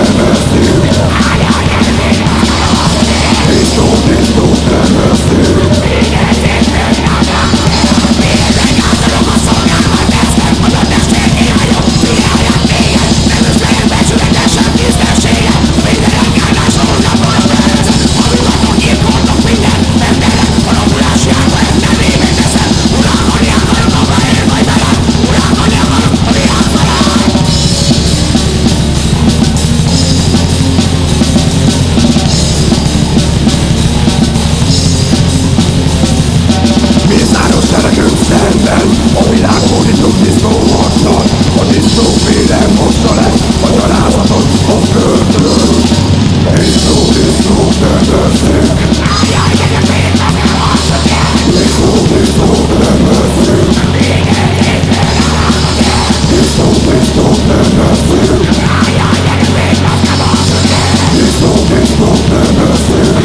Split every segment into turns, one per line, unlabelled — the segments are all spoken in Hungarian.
Let's do it. el A világból itt tud disznó harcol A disznó félem hozza le A gyalázatot a földről Disznó, disznó, rendőrség Jaj, gyertek, nem harcolják Disznó, disznó, rendőrség Véget éppen harcolják Disznó, disznó, rendőrség Jaj, gyertek, nem harcolják Disznó, disznó, rendőrség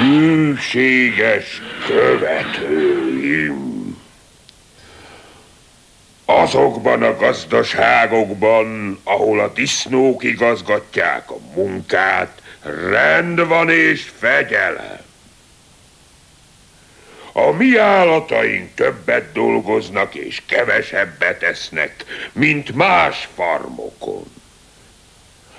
Hűséges követőim! Azokban a gazdaságokban, ahol a disznók igazgatják a munkát, rend van és fegyelem. A mi állataink többet dolgoznak és kevesebbet esznek, mint más farmokon.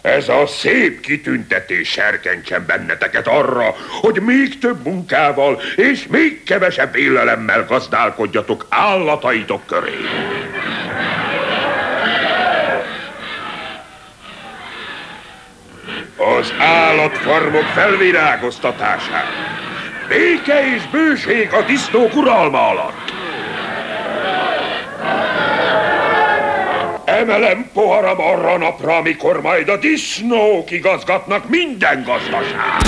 Ez a szép kitüntetés serkentsen benneteket arra, hogy még több munkával és még kevesebb élelemmel gazdálkodjatok állataitok köré. Az állatfarmok felvirágoztatását. Béke és bőség a disznók uralma alatt. Emelem poharam arra napra, amikor majd a disznók igazgatnak minden gazdaság.